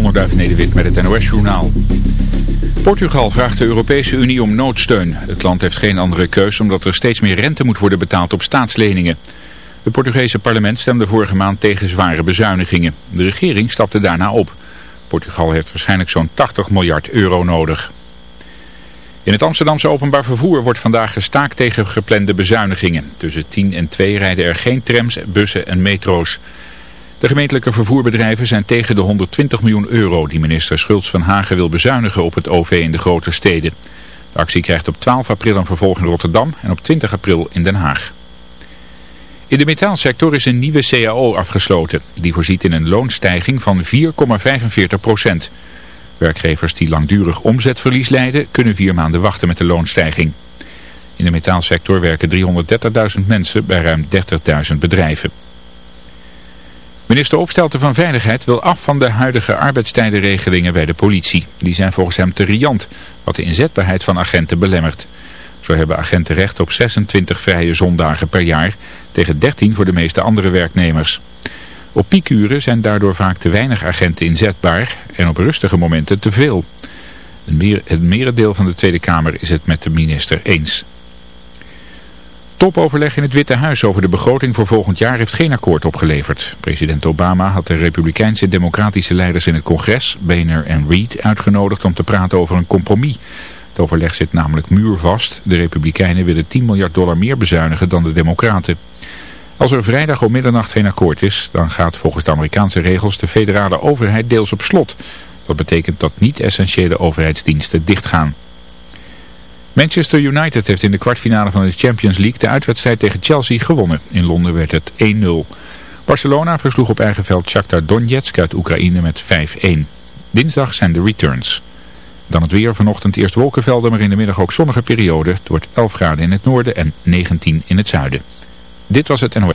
Onderduif Nederwit met het NOS-journaal. Portugal vraagt de Europese Unie om noodsteun. Het land heeft geen andere keus omdat er steeds meer rente moet worden betaald op staatsleningen. Het Portugese parlement stemde vorige maand tegen zware bezuinigingen. De regering stapte daarna op. Portugal heeft waarschijnlijk zo'n 80 miljard euro nodig. In het Amsterdamse openbaar vervoer wordt vandaag gestaakt tegen geplande bezuinigingen. Tussen 10 en 2 rijden er geen trams, bussen en metro's. De gemeentelijke vervoerbedrijven zijn tegen de 120 miljoen euro die minister Schultz van Hagen wil bezuinigen op het OV in de grote steden. De actie krijgt op 12 april een vervolg in Rotterdam en op 20 april in Den Haag. In de metaalsector is een nieuwe CAO afgesloten. Die voorziet in een loonstijging van 4,45 procent. Werkgevers die langdurig omzetverlies lijden kunnen vier maanden wachten met de loonstijging. In de metaalsector werken 330.000 mensen bij ruim 30.000 bedrijven. Minister Opstelten van Veiligheid wil af van de huidige arbeidstijdenregelingen bij de politie. Die zijn volgens hem te riant, wat de inzetbaarheid van agenten belemmert. Zo hebben agenten recht op 26 vrije zondagen per jaar, tegen 13 voor de meeste andere werknemers. Op piekuren zijn daardoor vaak te weinig agenten inzetbaar en op rustige momenten te veel. Het merendeel van de Tweede Kamer is het met de minister eens. Topoverleg in het Witte Huis over de begroting voor volgend jaar heeft geen akkoord opgeleverd. President Obama had de republikeinse en democratische leiders in het congres, Boehner en Reid, uitgenodigd om te praten over een compromis. Het overleg zit namelijk muurvast. De republikeinen willen 10 miljard dollar meer bezuinigen dan de democraten. Als er vrijdag om middernacht geen akkoord is, dan gaat volgens de Amerikaanse regels de federale overheid deels op slot. Dat betekent dat niet-essentiële overheidsdiensten dichtgaan. Manchester United heeft in de kwartfinale van de Champions League de uitwedstrijd tegen Chelsea gewonnen. In Londen werd het 1-0. Barcelona versloeg op eigen veld Shakhtar Donetsk uit Oekraïne met 5-1. Dinsdag zijn de returns. Dan het weer vanochtend eerst wolkenvelden, maar in de middag ook zonnige periode. Het wordt 11 graden in het noorden en 19 in het zuiden. Dit was het NOS.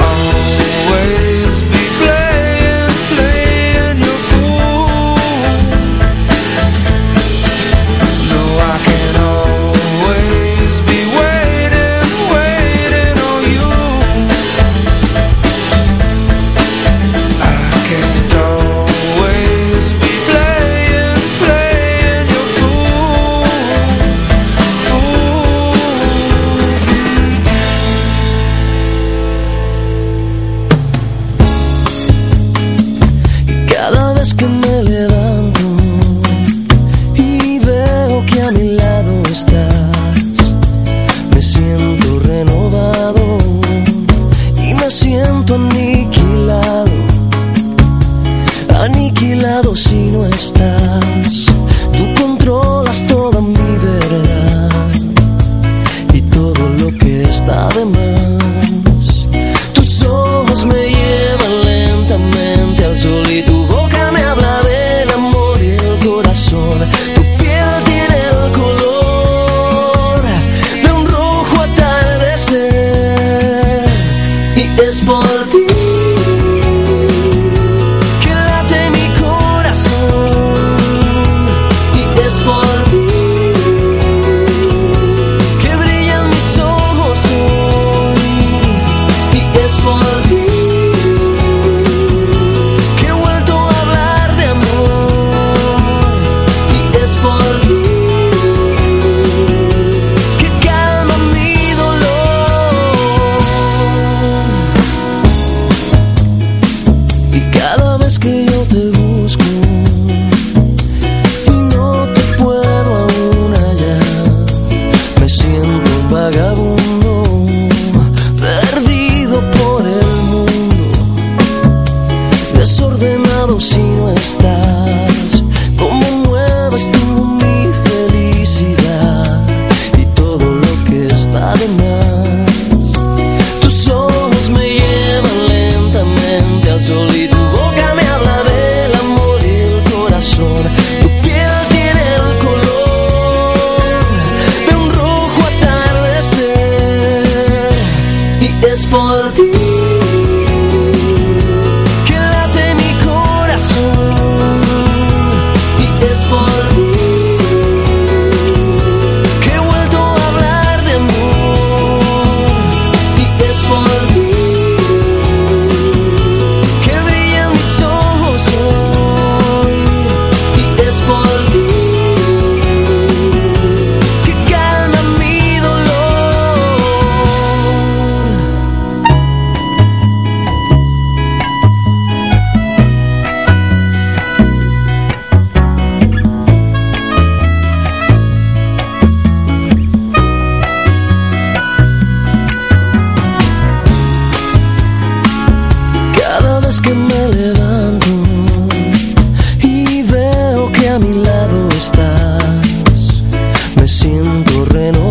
a mi lado estás, me siento renovado.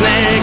snake.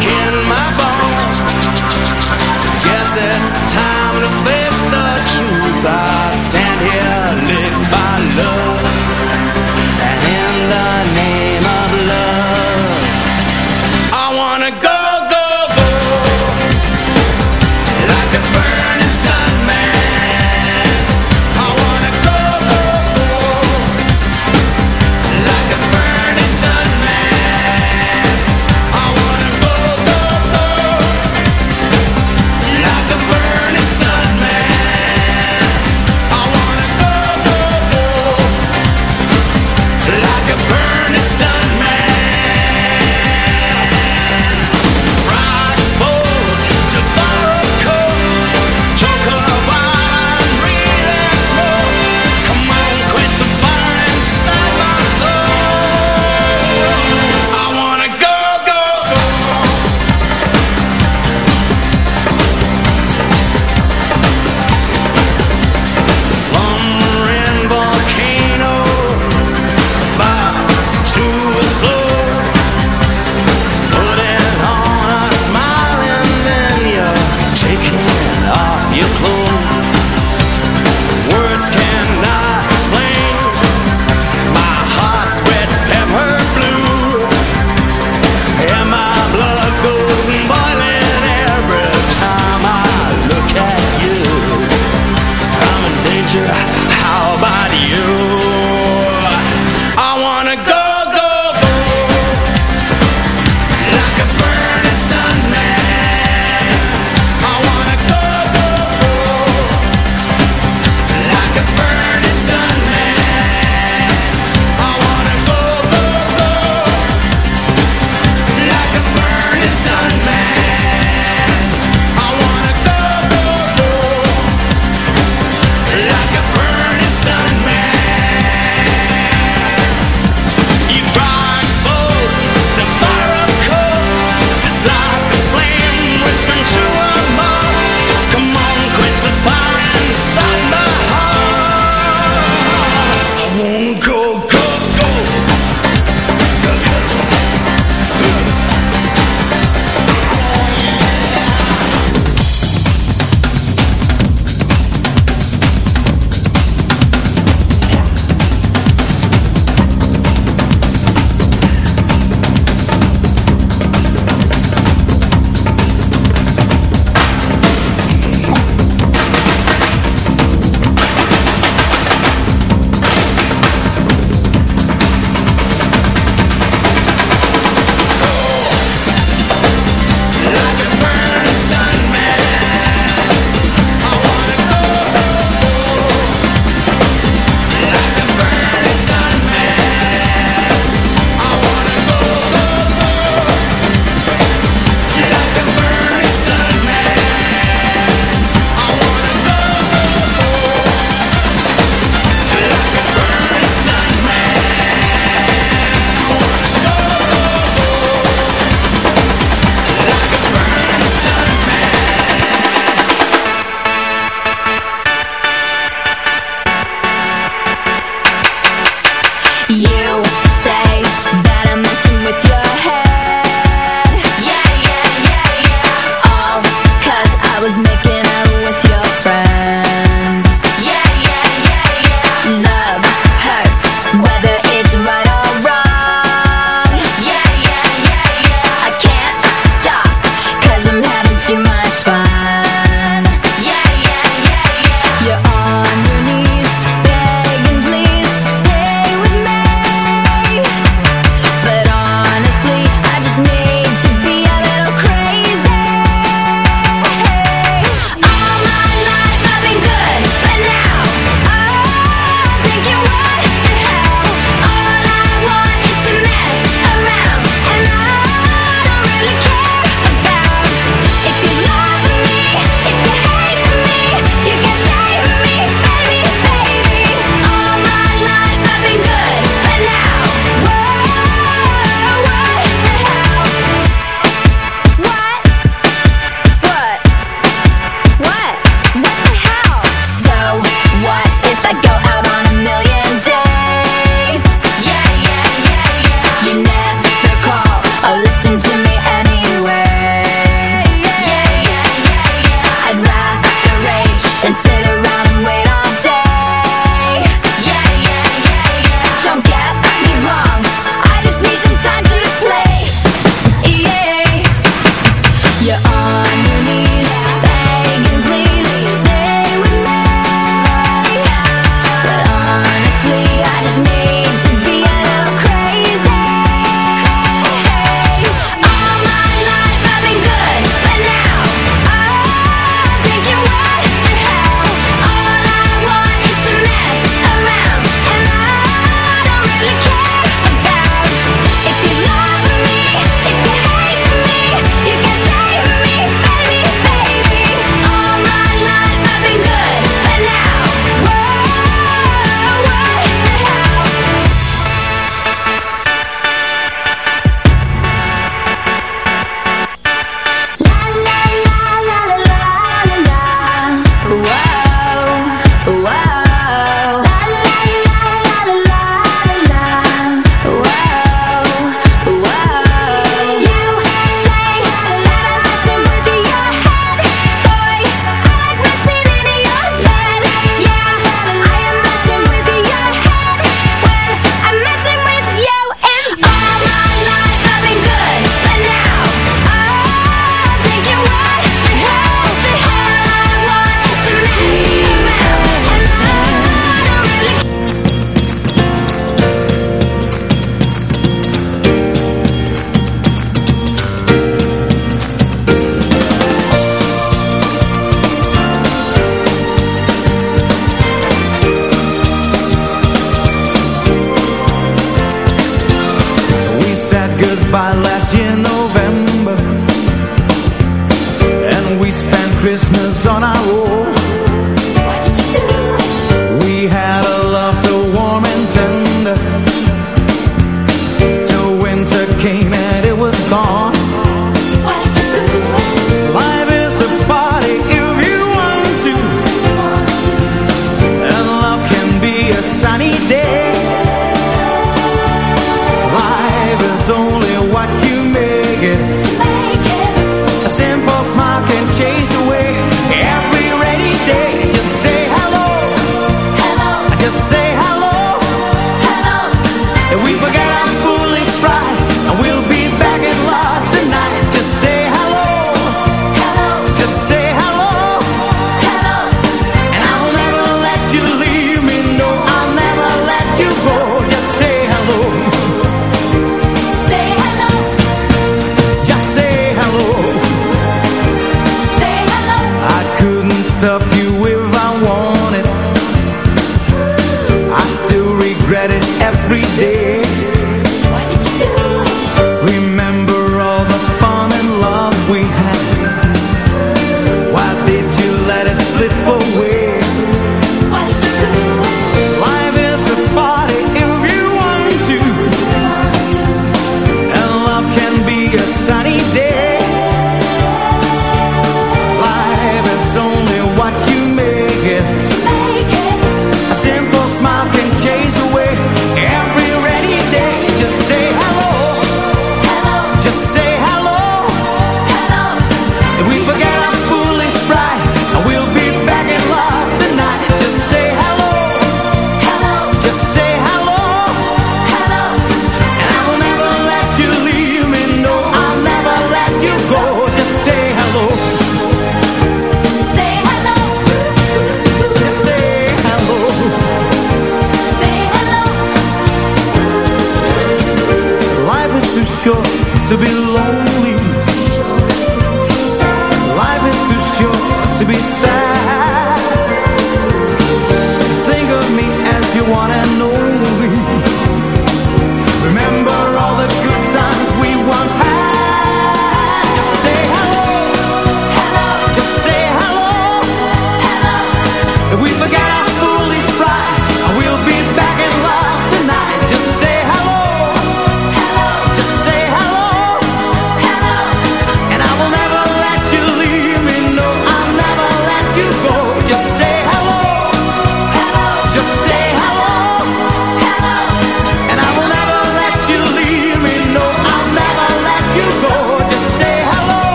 be so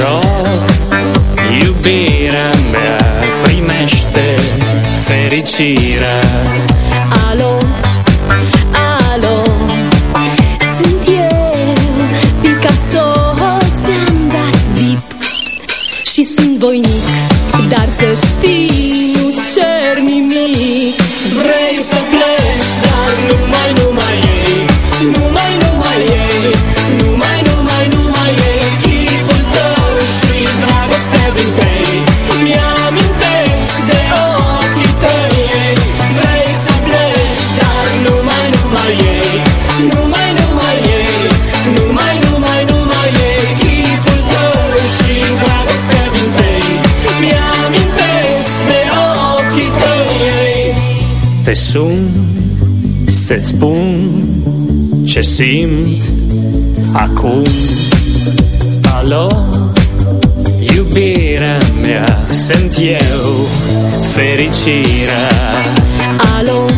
Rog, iubirea mea Primește fericirea alo simt acum Alo, iubirea mea Sunt eu, fericirea alo